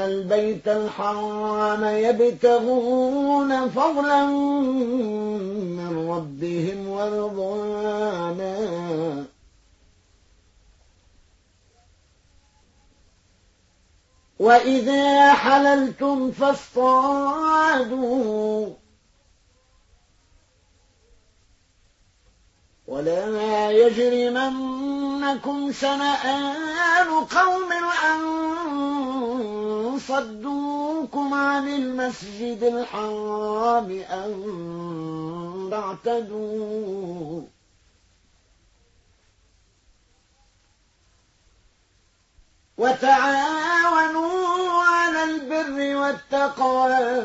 البيت الحرام يبتغون فضلا من ربهم ورضوانا. وإذا حللتم فاصطادوا ولا يجرمنكم شنآن قوم أن صدوكم عن المسجد الحرام أن تعتدوا. وتعاونوا على البر والتقوى.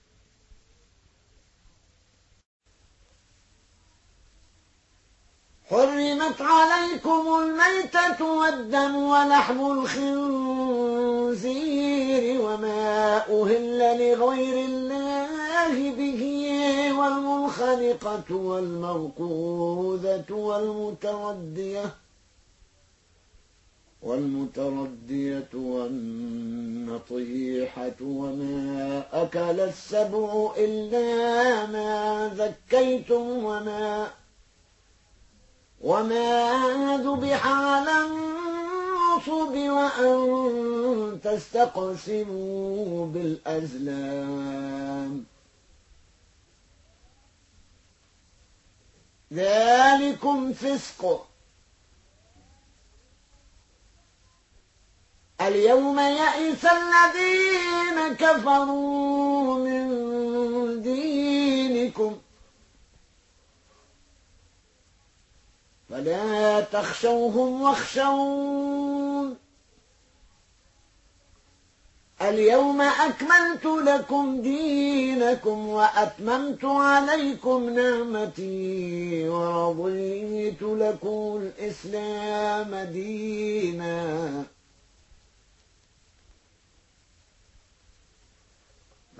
حرمت عليكم الميتة والدم ولحم الخنزير وما أهل لغير الله به والمنخنقة والموقوذة والمتردية والمتردية والنطيحة وما أكل السبع إلا ما ذكيتم وما وما ذبح على النصب وأن تستقسموا بالأزلام ذلكم فسق اليوم يئس الذين كفروا من دينكم فلا تخشوهم واخشون. اليوم أكملت لكم دينكم وأتممت عليكم نعمتي ورضيت لكم الإسلام ديناً.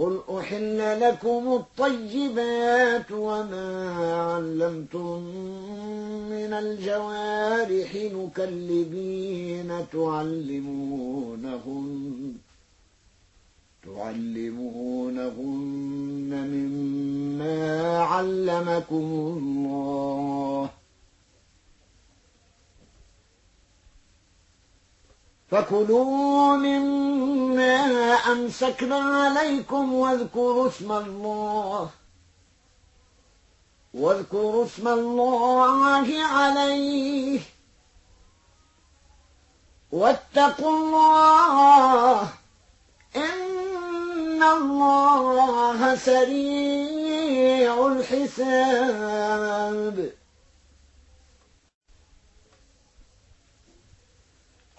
قل أحل لكم الطيبات وما علمتم من الجوارح مكلبين تعلمونهن تعلمونهن مما علمكم الله فكلوا مما أمسكنا عليكم واذكروا اسم الله. واذكروا اسم الله عليه. واتقوا الله. إن الله سريع الحساب.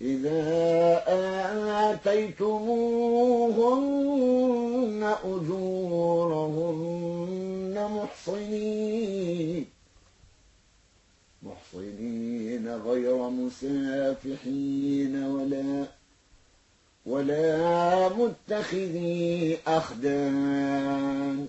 إذا آتيتموهن أجورهن محصنين محصنين غير مسافحين ولا ولا متخذي أخدان.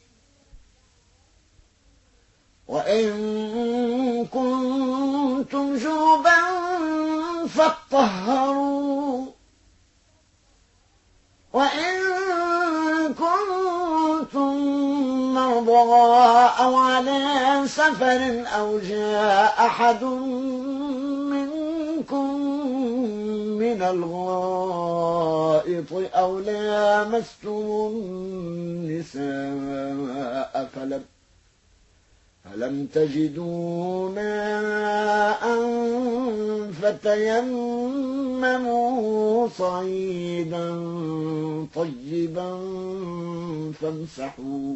وإن كنتم جوبا فاطهروا. وإن كنتم مرضى أو على سفر أو جاء أحد منكم من الغائط أو لامستم النساء فلم فلم تجدوا ماء فتيمموا صعيدا طيبا فامسحوا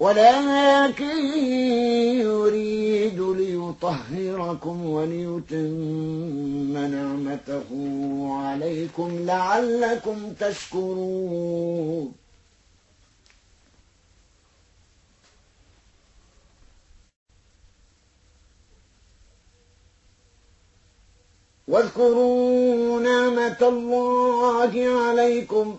ولكن يريد ليطهركم وليتم نعمته عليكم لعلكم تشكرون. واذكروا نعمة الله عليكم.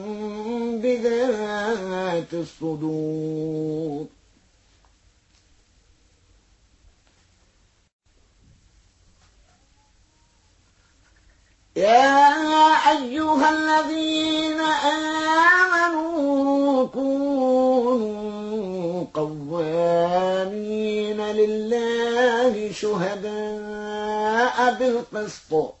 بذات الصدور. يا أيها الذين آمنوا كونوا قوامين لله شهداء بالقسط.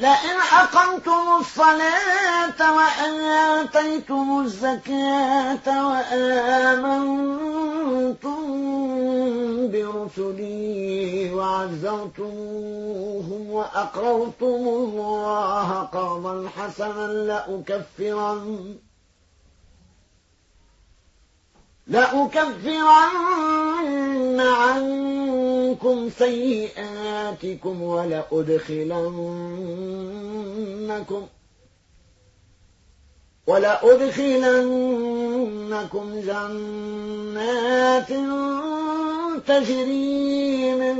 لئن أقمتم الصلاة وآتيتم الزكاة وآمنتم برسلي وعزرتموهم وأقرضتم الله قرضا حسنا لأكفرن لأكفرن عنكم سيئاتكم ولأدخلنكم ولأدخلنكم جنات تجري من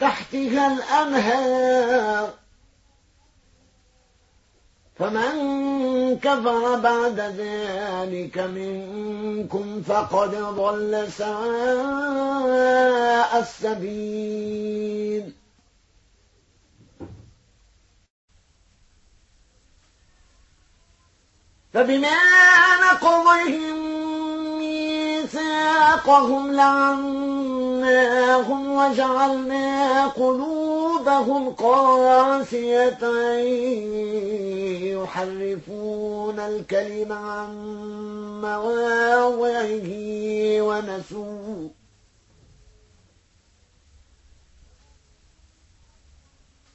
تحتها الأنهار فمن كفر بعد ذلك منكم فقد ضل سواء السبيل. فبما نقضهم ميثاقهم لعناهم وجعلنا قلوبهم قاسية. يحرفون الكلم عن مواضعه ونسوا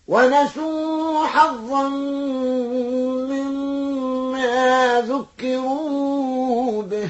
ونسوا حظا مما ذكروا به.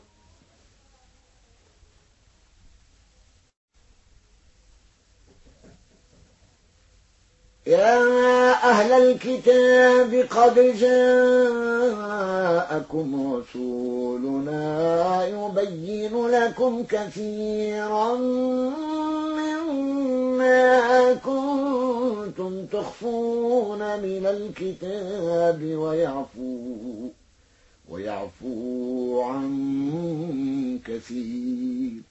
يا أهل الكتاب قد جاءكم رسولنا يبين لكم كثيرا مما كنتم تخفون من الكتاب ويعفو ويعفو عن كثير.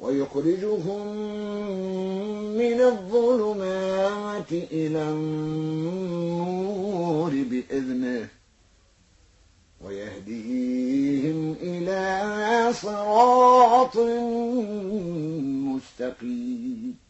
ويخرجهم من الظلمات إلى النور بإذنه ويهديهم إلى صراط مستقيم.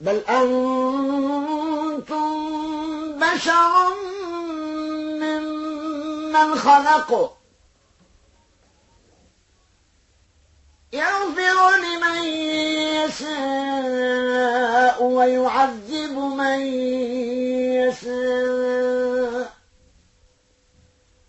بل أنتم بشر ممن خلق يغفر لمن يشاء ويعذب من يشاء.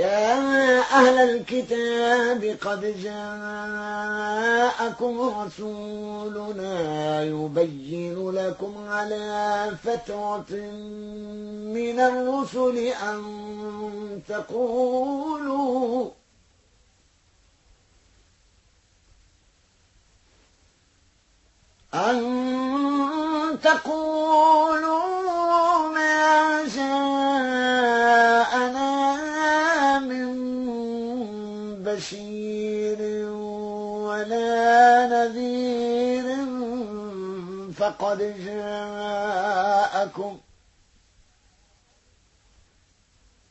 يا أهل الكتاب قد جاءكم رسولنا يبين لكم على فترة من الرسل أن تقولوا أن تقولوا ما جاءنا بشير ولا نذير فقد جاءكم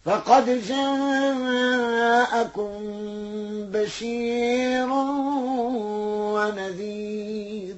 فقد جاءكم بشير ونذير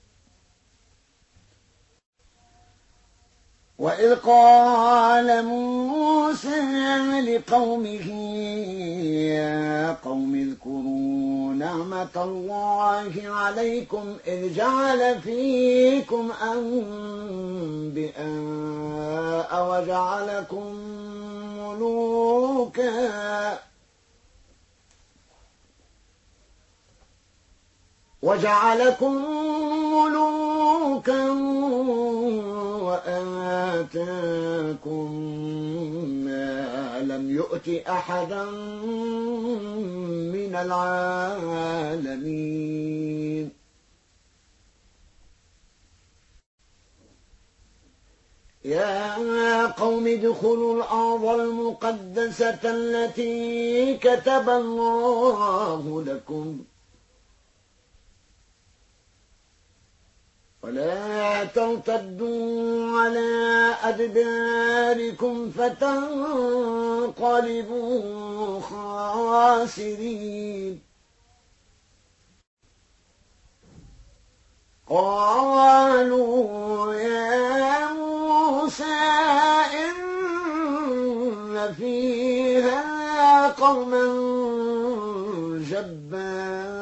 وإذ قال موسى لقومه يا قوم اذكروا نعمة الله عليكم إذ جعل فيكم أنبئاء وجعلكم ملوكا. وجعلكم ملوكا وآتاكم ما لم يؤت أحدا من العالمين. يا قوم ادخلوا الأرض المقدسة التي كتب الله لكم. ولا ترتدوا على أدباركم فتنقلبوا خاسرين. قالوا يا موسى إن فيها قوما جبارين.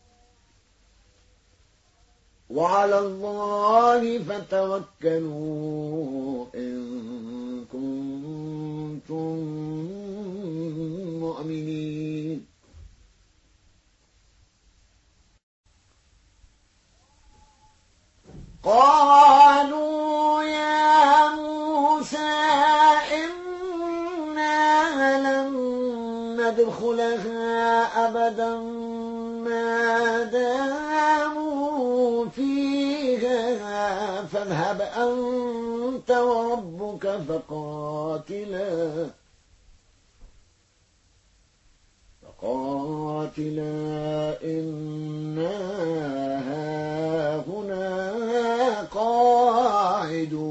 وعلى الله فتوكلوا إن كنتم مؤمنين. قالوا يا موسى إنا لن ندخلها أبدا ما داموا فيها. فاذهب أنت وربك فقاتلا فقاتلا إنا هاهنا قاعدون.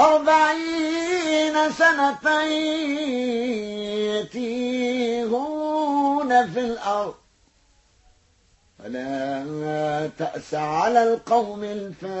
أربعين سنة يتيهون في الأرض. فلا تأس على القوم الفاسقين.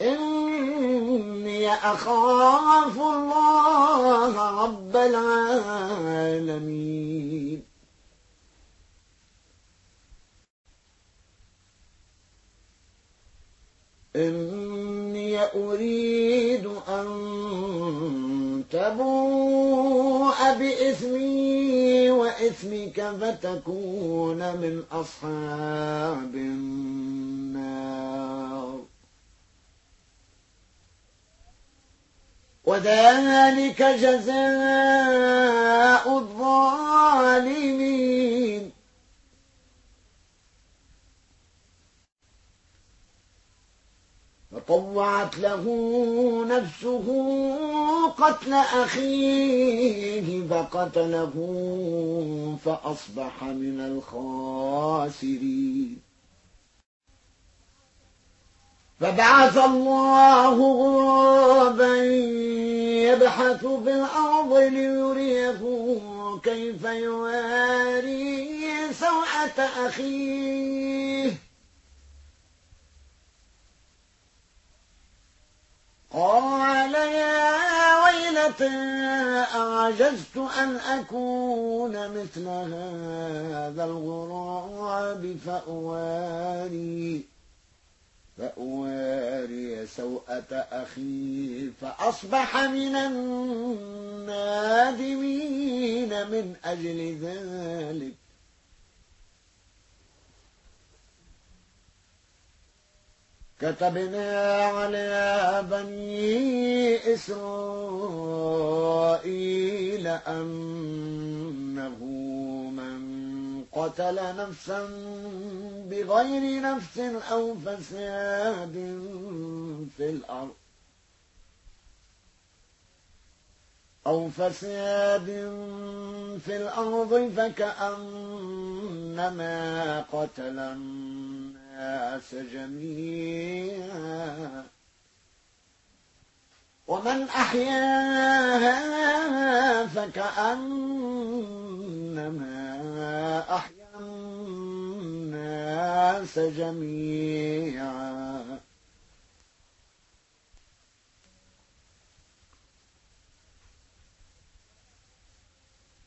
إني أخاف الله رب العالمين. إني أريد أن تبوء بإثمي وإثمك فتكون من أصحاب النار. وذلك جزاء الظالمين. فطوعت له نفسه قتل أخيه فقتله فأصبح من الخاسرين. فبعث الله غرابا يبحث في الأرض ليريه كيف يواري سوءة أخيه. قال يا ويلتى أعجزت أن أكون مثل هذا الغراب فأواري. فأواري سوءة أخي فأصبح من النادمين من أجل ذلك. كتبنا على بني إسرائيل أنه قتل نفسا بغير نفس أو فساد في الأرض أو فساد في الأرض فكأنما قتل الناس جميعا. ومن أحياها فكأنما أحيا الناس جميعا.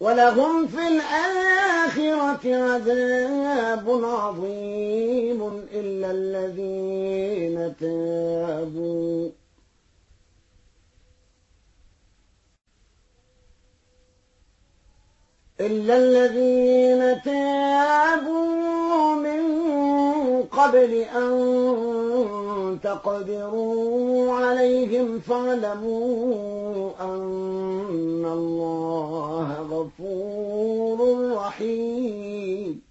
ولهم في الآخرة عذاب عظيم إلا الذين تابوا. إلا الذين تابوا من قبل أن تقدروا عليهم فاعلموا أن الله غفور رحيم.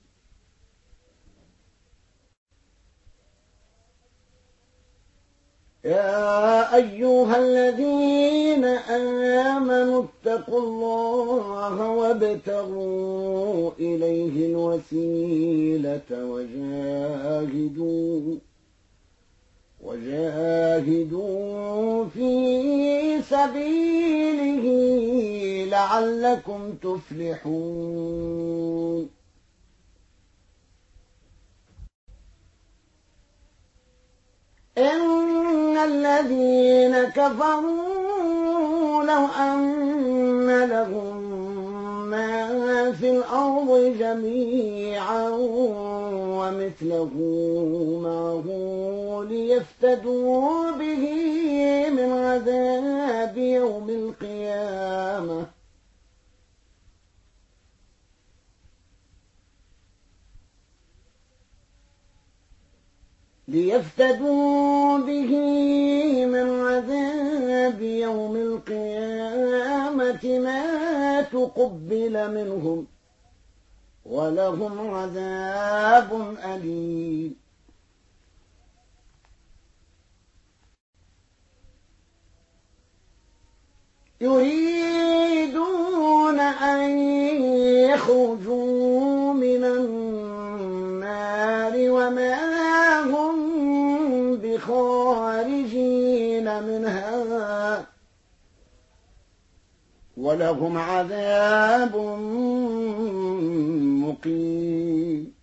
يا أيها الذين آمنوا اتقوا الله وابتغوا إليه الوسيلة وجاهدوا وجاهدوا في سبيله لعلكم تفلحون. إن الذين كفروا لو أن لهم في الأرض جميعا ومثله معه ليفتدوا به من عذاب يوم القيامة. ليفتدوا به من عذاب يوم القيامة ما تقبل منهم ولهم عذاب أليم. يريدون أن يخرجوا من النار. وما هم بخارجين منها. ولهم عذاب مقيم.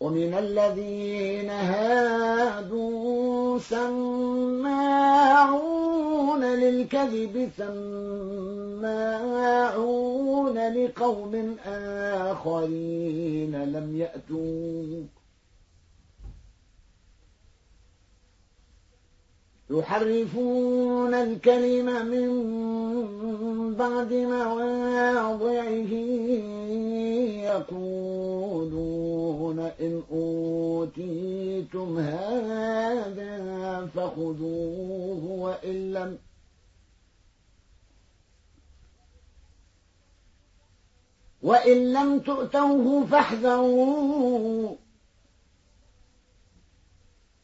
ومن الذين هادوا سماعون للكذب سماعون لقوم آخرين لم يأتوك. يحرفون الكلم من بعد مواضعه يقولون إن أوتيتم هذا فخذوه وإن لم وإن لم تؤتوه فاحذروا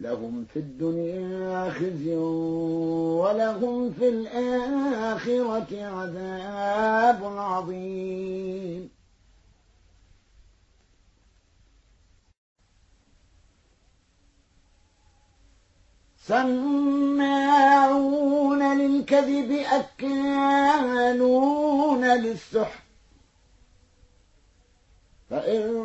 لهم في الدنيا خزي ولهم في الآخرة عذاب عظيم. سماعون للكذب أكالون للسحر. فإن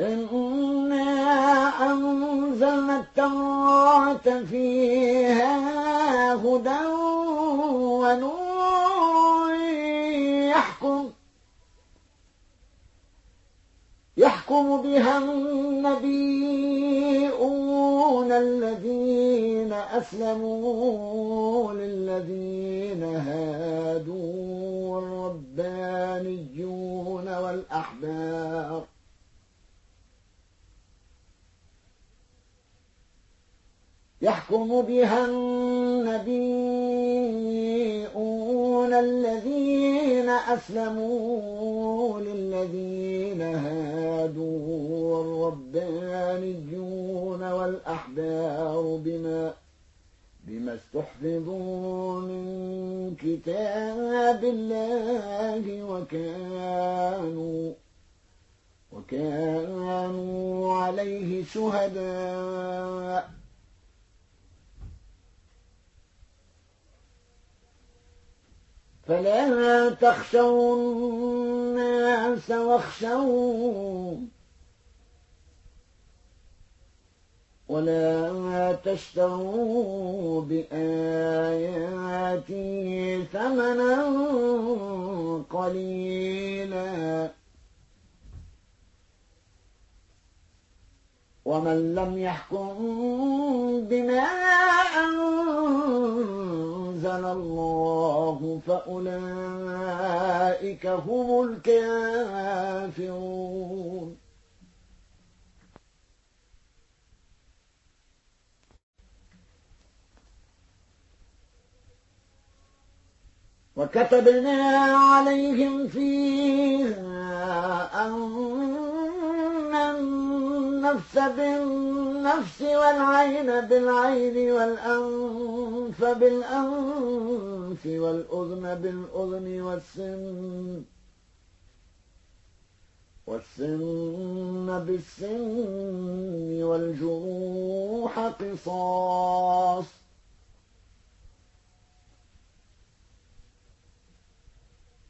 إنا أنزلنا التوراة فيها هدى ونور يحكم يحكم بها النبيون الذين أسلموا للذين هادوا والربانيون والأحبار يحكم بها النبيون الذين أسلموا للذين هادوا والربانيون والأحبار بما بما استحفظوا من كتاب الله وكانوا وكانوا عليه شهداء فلا تخشوا الناس واخشون ولا تشتروا بآياتي ثمنا قليلا ومن لم يحكم بما الله فأولئك هم الكافرون. وكتبنا عليهم فيها أن النفس بالنفس والعين بالعين والأنف بالأنف والأذن بالأذن والسن والسن بالسن والجروح قصاص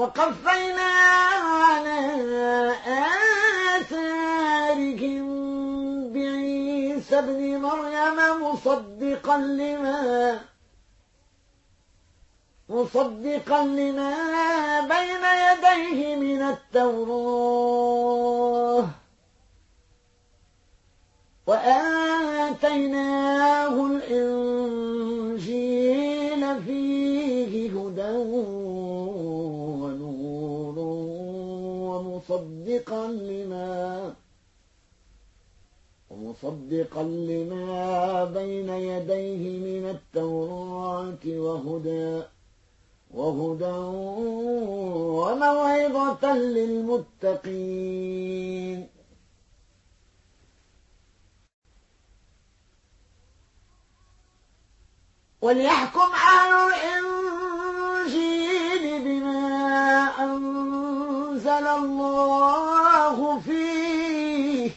وقفينا على آثارهم بعيسى ابن مريم مصدقا لما مصدقا لما بين يديه من التوراة. وآتيناه الإنجيل ومصدقا لما ومصدقا لما بين يديه من التوراة وهدى وهدى وموعظة للمتقين. وليحكم أهل الإنجيل بما أنزل الله فيه.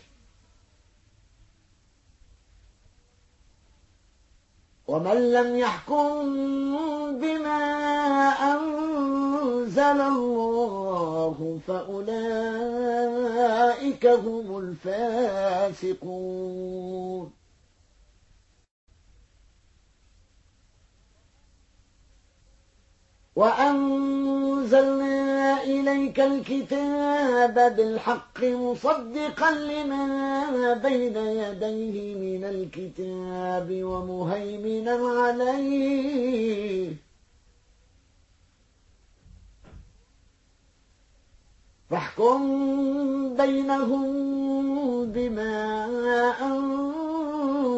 ومن لم يحكم بما أنزل الله فأولئك هم الفاسقون. وأنزلنا إليك الكتاب بالحق مصدقا لما بين يديه من الكتاب ومهيمنا عليه. فاحكم بينهم بما أنزل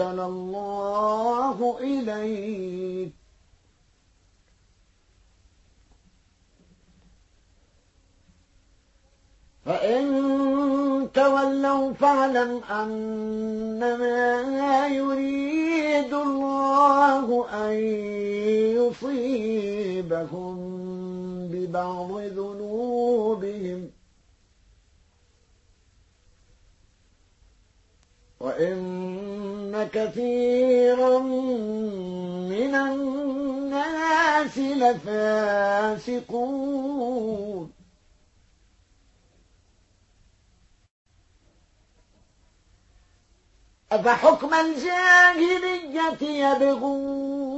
الله إليك. فإن تولوا فاعلم أنما يريد الله أن يصيبهم ببعض ذنوبهم. وإن كثيرا من الناس لفاسقون. أفحكم الجاهلية يبغون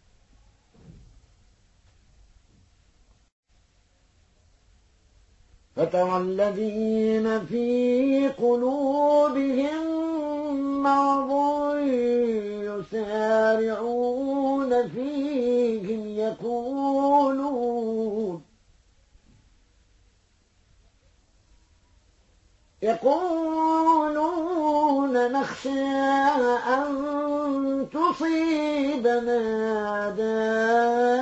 فترى الذين في قلوبهم مرض يسارعون فيهم يقولون يقولون نخشى أن تصيبنا دائرة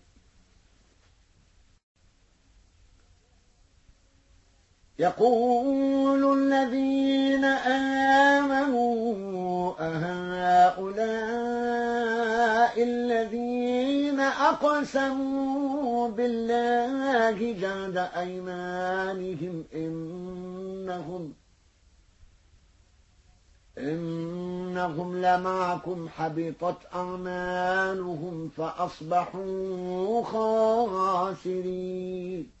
يقول الذين آمنوا أهؤلاء الذين أقسموا بالله جاد أيمانهم إنهم إنهم لمعكم حبطت أعمالهم فأصبحوا خاسرين.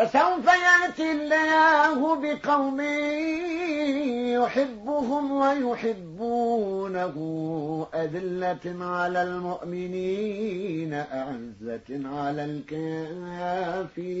فسوف يأتي الله بقوم يحبهم ويحبونه أذلة على المؤمنين أعزة على الكافرين.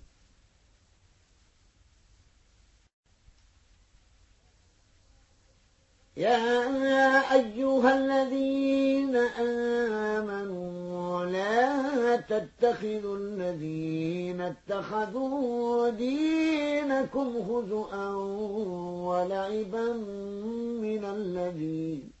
يا أيها الذين آمنوا لا تتخذوا الذين اتخذوا دينكم هزؤا ولعبا من الذين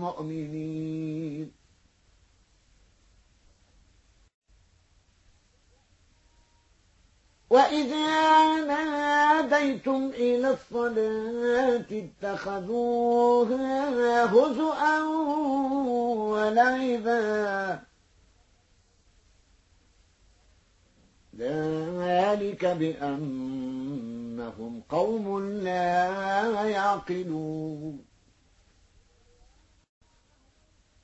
مؤمنين وإذا ناديتم إلى الصلاة اتخذوها هزؤا ولعبا. ذلك بأنهم قوم لا يعقلون.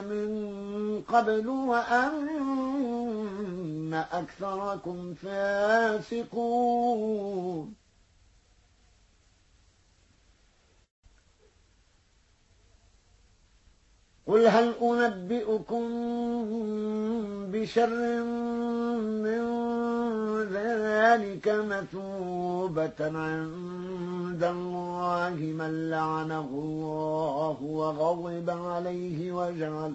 من قبل وأن أكثركم فاسقون. قل هل أنبئكم بشر من ذلك مثوبة عند الله من لعنه الله وغضب عليه وجعل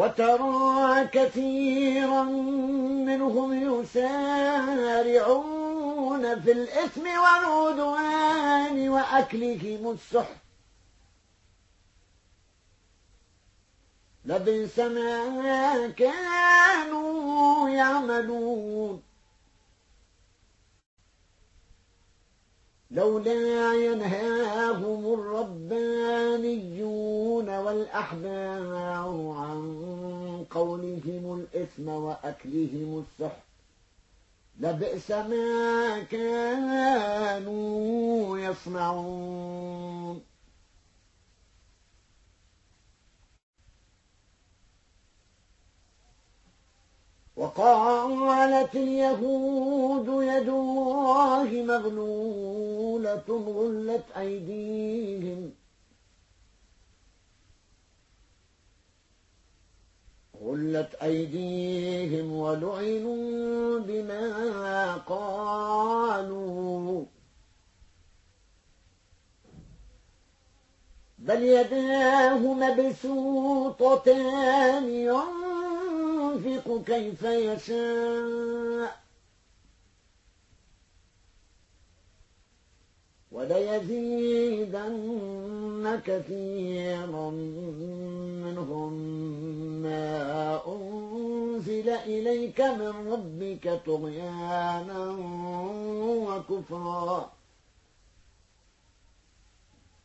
وترى كثيرا منهم يسارعون في الإثم والعدوان وأكلهم السحت. لبئس ما كانوا يعملون. لولا ينهاهم الربانيون والأحبار عن قولهم الإثم وأكلهم السحت لبئس ما كانوا يصنعون. وقالت اليهود يد الله مغلولة غلت أيديهم. غلت أيديهم ولعنوا بما قالوا. بل يداه مبسوطتان ينظر ينفق كيف يشاء. وليزيدن كثيرا منهم ما أنزل إليك من ربك طغيانا وكفرا.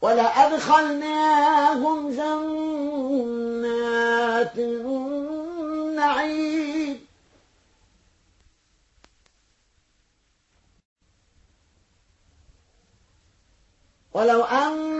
ولأدخلناهم جنات النعيم. ولو أن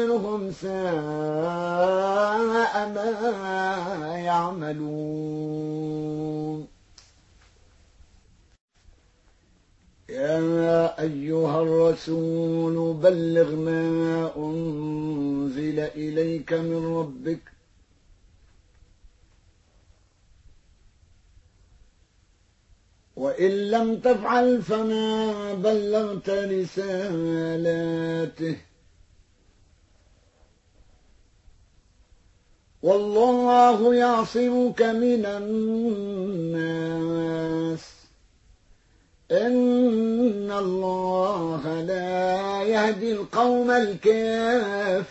منهم ساء ما يعملون. يا أيها الرسول بلغ ما أنزل إليك من ربك. وإن لم تفعل فما بلغت رسالاته. والله يعصمك من الناس. إن الله لا يهدي القوم الكافرين.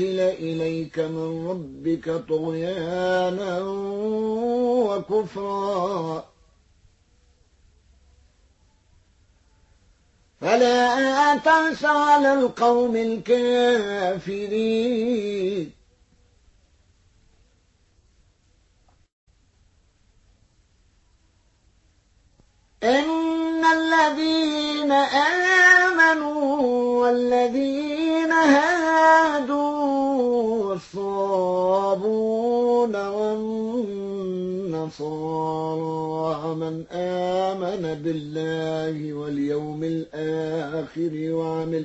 إليك من ربك طغيانا وكفرا. فلا تنس على القوم الكافرين. إن الذين آمنوا والذين هادوا والصابون والنصارى من آمن بالله واليوم الآخر وعمل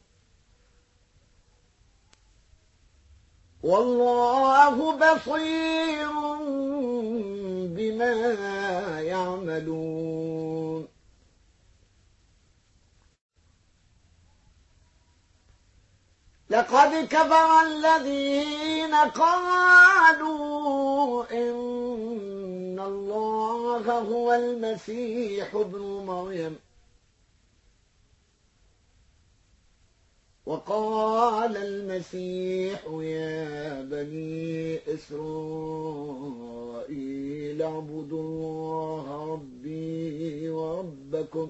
والله بصير بما يعملون. لقد كفر الذين قالوا إن الله هو المسيح ابن مريم. وقال المسيح يا بني إسرائيل اعبدوا الله ربي وربكم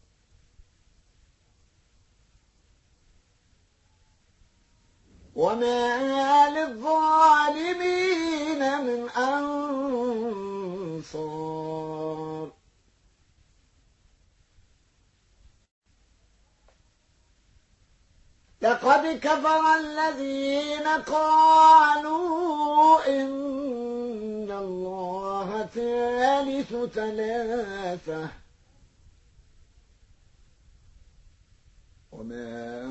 وما للظالمين من أنصار. لقد كفر الذين قالوا إن الله ثالث ثلاثة. وما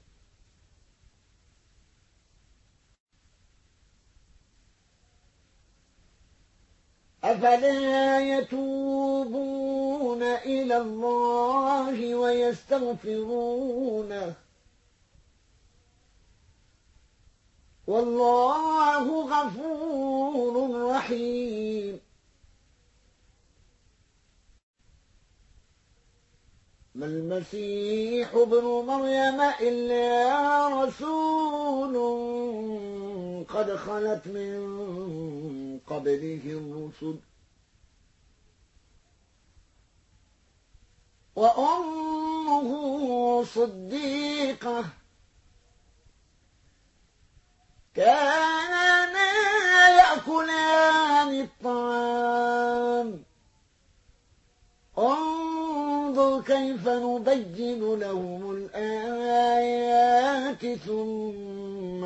أفلا يتوبون إلى الله ويستغفرونه والله غفور رحيم. ما المسيح ابن مريم إلا رسول قد خلت من قبله الرسل. وأمه صديقة. كانا يأكلان الطعام. انظر كيف نبين لهم الآيات ثم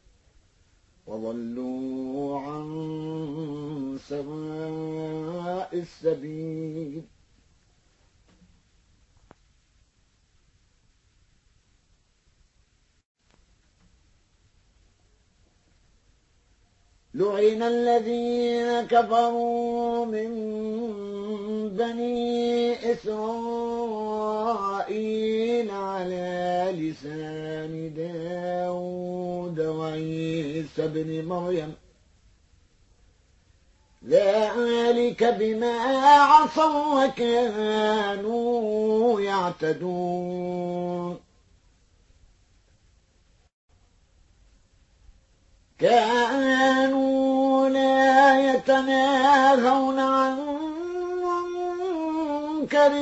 وضلوا عن سواء السبيل. لعن الذين كفروا من بني إسرائيل على لسان داود. وعيسى بن مريم. ذلك بما عصوا وكانوا يعتدون. كانوا لا يتناهون عن منكر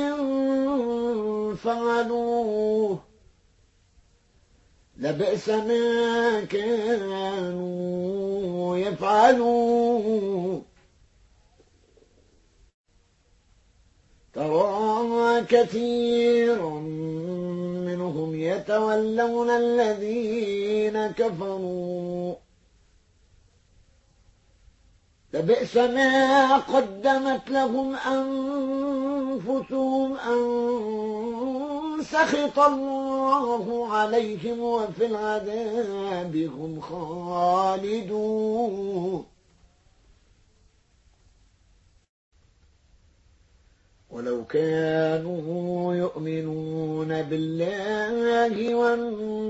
فعلوه. لبئس ما كانوا يفعلون. ترى كثيرا منهم يتولون الذين كفروا. لبئس ما قدمت لهم أنفسهم أن سخط الله عليهم وفي العذاب هم خالدون. ولو كانوا يؤمنون بالله والنبي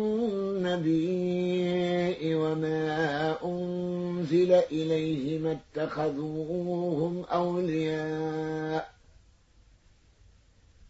وما أنزل إليه ما اتخذوهم أولياء.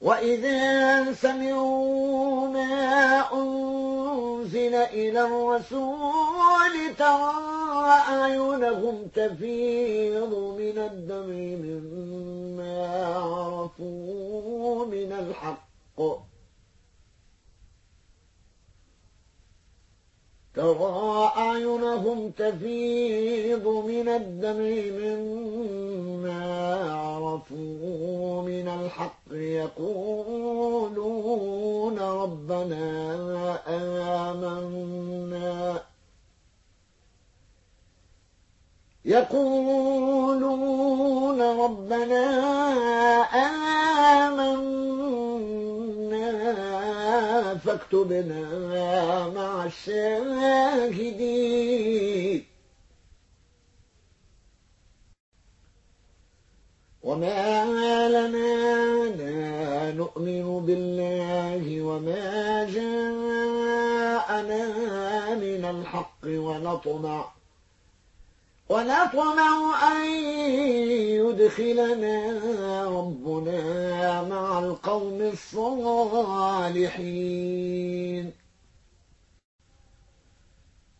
وإذا سمعوا ما أنزل إلى الرسول ترى أعينهم تفيض من الدم مما عرفوا من الحق ترى أعينهم تفيض من الدم مما عرفوا من الحق يقولون ربنا آمنا. يقولون ربنا آمنا. فاكتبنا مع الشاهدين. وما لنا لا نؤمن بالله وما جاءنا من الحق ونطمع ونطمع أن يدخلنا ربنا مع القوم الصالحين.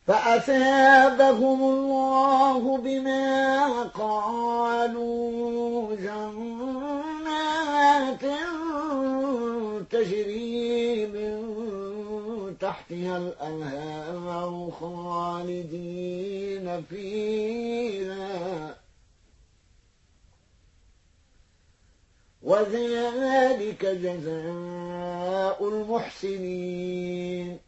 فأثابهم الله بما قالوا جنات تجري من تحتها الأنهار خالدين فيها. وذلك جزاء المحسنين.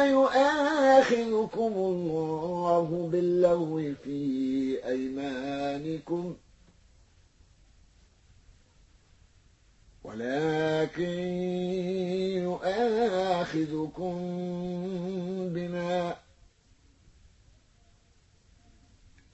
يؤاخذكم الله باللغو في أيمانكم. ولكن يؤاخذكم بما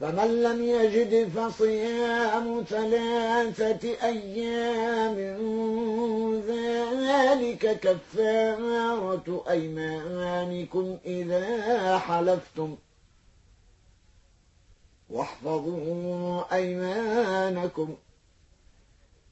فمن لم يجد فصيام ثلاثة أيام ذلك كفارة أيمانكم إذا حلفتم. واحفظوا أيمانكم.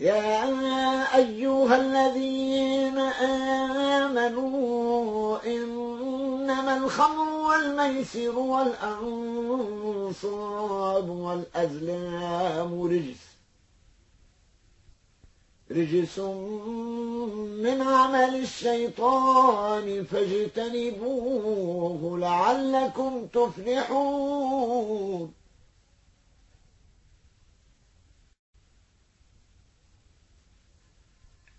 يا أيها الذين آمنوا إنما الخمر والميسر والأنصاب والأزلام رجس. رجس من عمل الشيطان فاجتنبوه لعلكم تفلحون.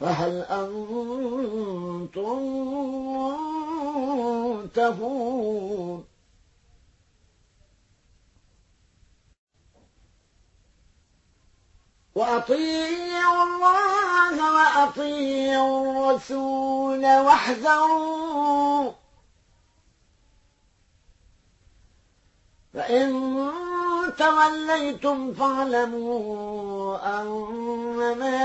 فهل أنتم منتهون؟ وأطيعوا الله وأطيعوا الرسول واحذروا فإن توليتم فاعلموا أنما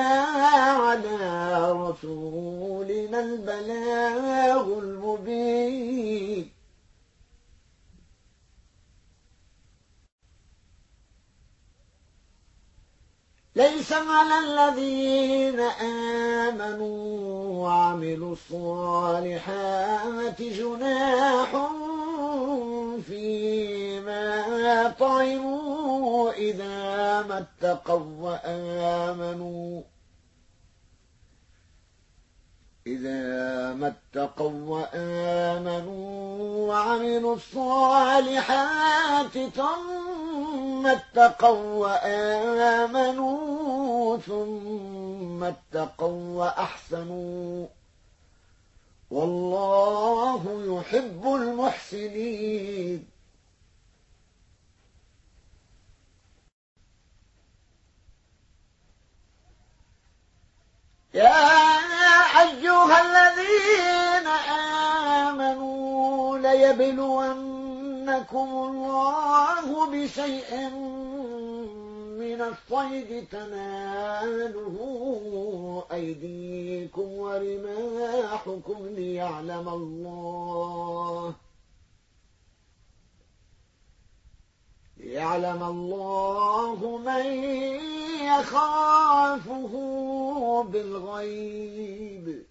على رسولنا البلاغ المبين. ليس على الذين آمنوا وعملوا الصالحات جناح فيما طعموا إذا ما اتقوا وآمنوا. إذا ما اتقوا وآمنوا وعملوا الصالحات ثم اتقوا وآمنوا ثم اتقوا وأحسنوا. والله يحب المحسنين. يا أيها الذين آمنوا ليبلونكم الله بشيء من الصيد تناله أيديكم ورماحكم ليعلم الله. ليعلم الله من يخافه بالغيب.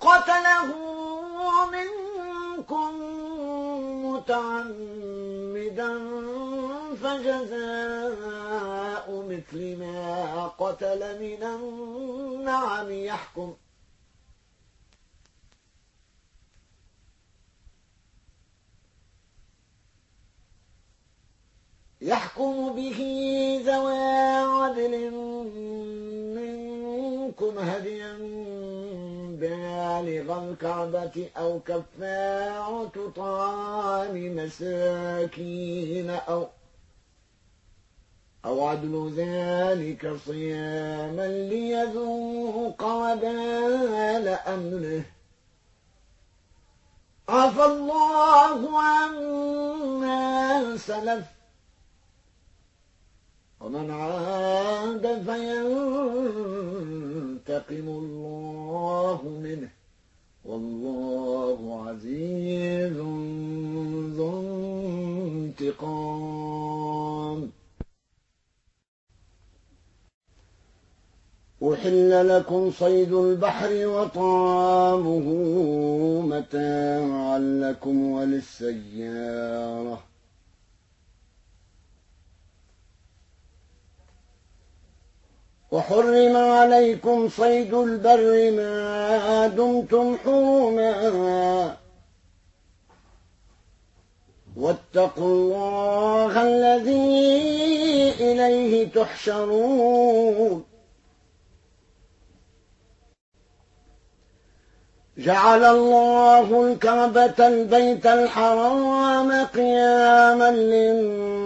قتله منكم متعمدا فجزاء مثل ما قتل من النعم يحكم. يحكم به بالغ الكعبة أو كفارة طعام مساكين أو أو عدل ذلك صياما ليذوق وبال أمره عفى الله عما سلف. ومن عاد فينتقم الله منه. والله عزيز ذو انتقام. أحل لكم صيد البحر وطعامه متاعا لكم وللسيارة. وحرم عليكم صيد البر ما دمتم حرما واتقوا الله الذي إليه تحشرون. جعل الله الكعبة البيت الحرام قياما للناس.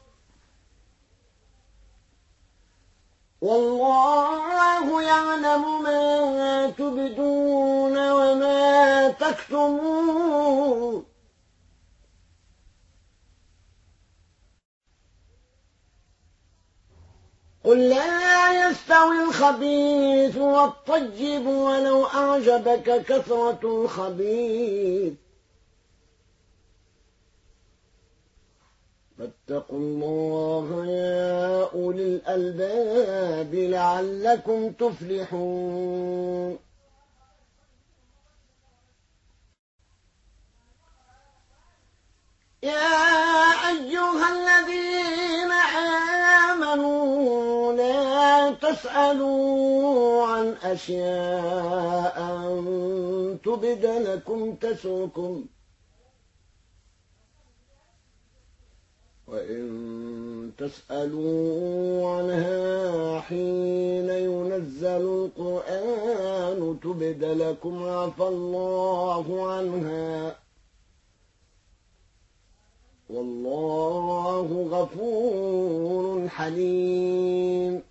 والله يعلم ما تبدون وما تكتمون. قل لا يستوي الخبيث والطيب ولو أعجبك كثرة الخبيث. فاتقوا الله يا أولي الألباب لعلكم تفلحون. يا أيها الذين آمنوا لا تسألوا عن أشياء تبد لكم تسؤكم. وإن تسألوا عنها حين ينزل القرآن تبد لكم عفى الله عنها. والله غفور حليم.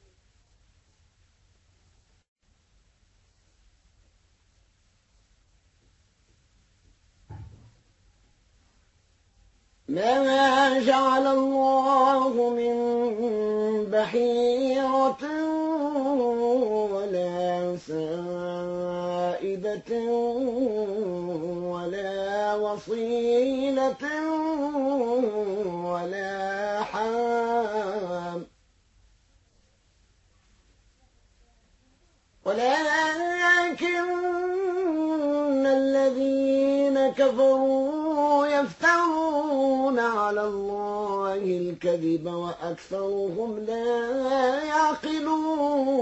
ما جعل الله من بحيرة ولا سائبة ولا وصيلة ولا حام ولكن الذين كفروا يفترون على الله الكذب وأكثرهم لا يعقلون.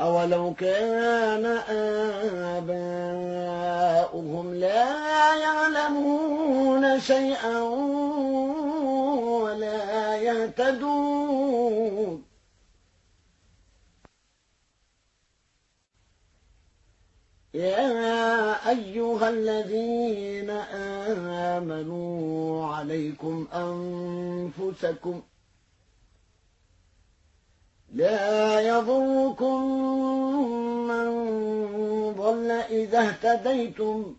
أولو كان آباؤهم لا يعلمون شيئا ولا يهتدون يا أيها الذين آمنوا عليكم أنفسكم لا يضركم اهتديتم.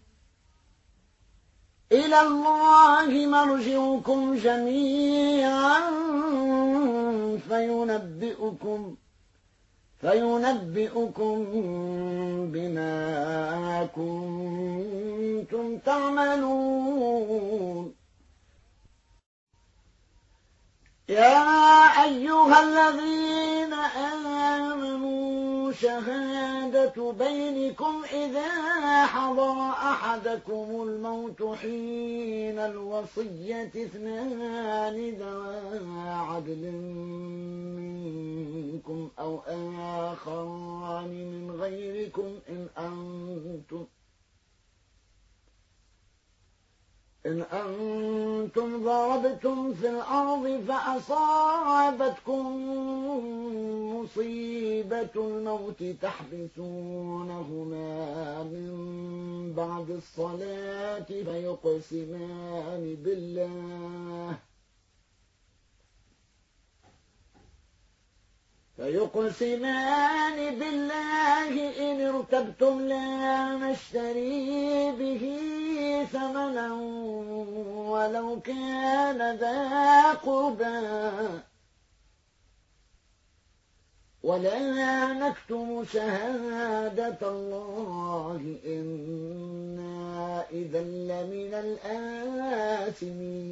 إلى الله مرجعكم جميعا فينبئكم فينبئكم بما كنتم تعملون. يا أيها الذين آمنوا شهادة بينكم إذا حضر أحدكم الموت حين الوصية اثنان ذوى عدل منكم أو آخران من غيركم إن أنتم إن أنتم ضربتم في الأرض فأصابتكم مصيبة الموت تحبسونهما من بعد الصلاة فيقسمان بالله فيقسمان بالله إن ارتبتم لا نشتري به ثمنا ولو كان ذا قربا ولا نكتم شهادة الله إنا إذا لمن الآثمين.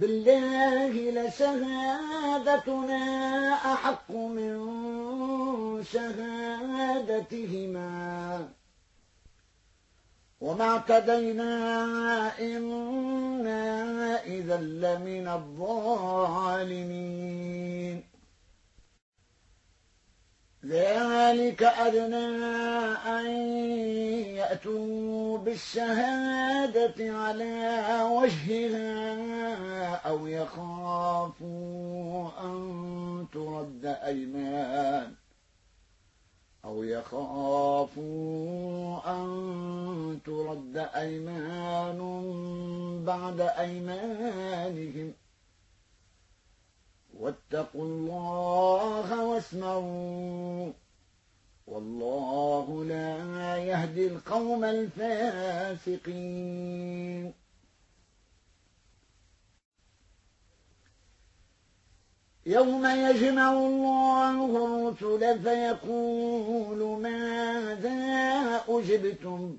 بالله لشهادتنا أحق من شهادتهما. وما اعتدينا إنا إذا لمن الظالمين. ذلك أدنى أن يأتوا بالشهادة على وجهها أو يخافوا أن ترد أيمان أو يخافوا أن ترد أيمان بعد أيمانهم واتقوا الله واسمعوا. والله لا يهدي القوم الفاسقين. يوم يجمع الله الرسل فيقول ماذا أجبتم؟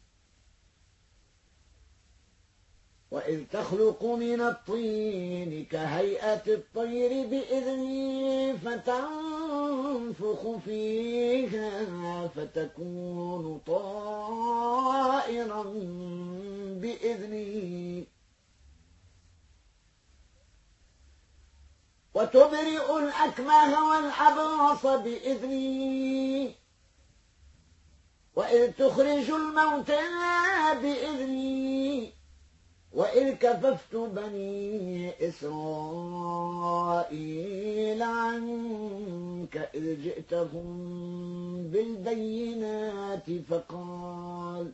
وإذ تخلق من الطين كهيئة الطير بإذني فتنفخ فيها فتكون طائرا بإذني. وتبرئ الأكمه والأبرص بإذني. وإذ تخرج الموتى بإذني. وإذ كففت بني إسرائيل عنك إذ جئتهم بالبينات فقال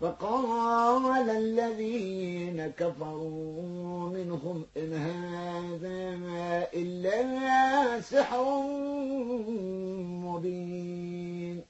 فقال الذين كفروا منهم إن هذا إلا سحر مبين.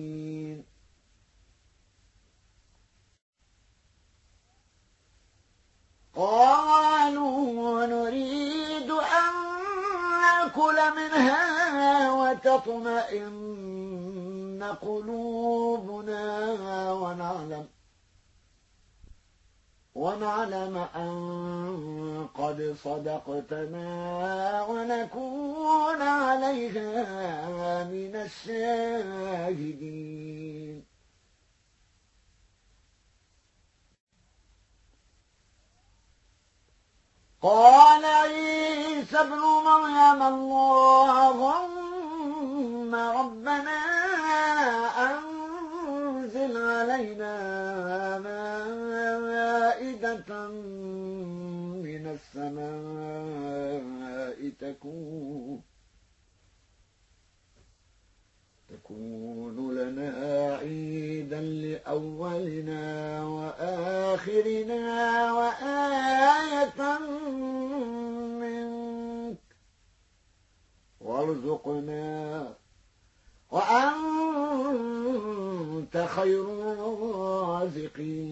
قالوا نريد أن نأكل منها وتطمئن قلوبنا ونعلم ونعلم أن قد صدقتنا ونكون عليها من الشاهدين. قال عيسى ابن مريم اللهم ربنا أنزل علينا مائدة من السماء تكون تكون لنا عيدا لأولنا وآخرنا وآية منك. وارزقنا وأنت خير الرازقين.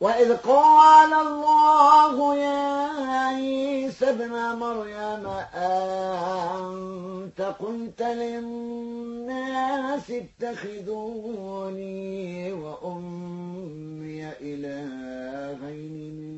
وإذ قال الله يا عيسى ابن مريم أنت قلت للناس اتخذوني وأمي إلهين من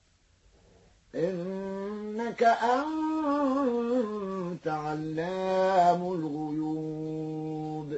إنك أنت علام الغيوب.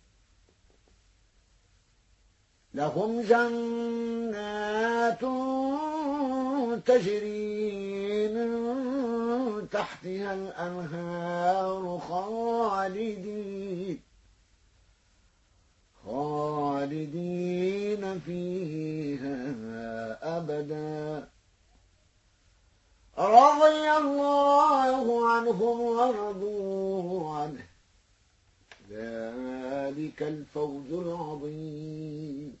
لهم جنات تجري من تحتها الأنهار خالدين خالدين فيها أبدا. رضي الله عنهم ورضوا عنه. ذلك الفوز العظيم.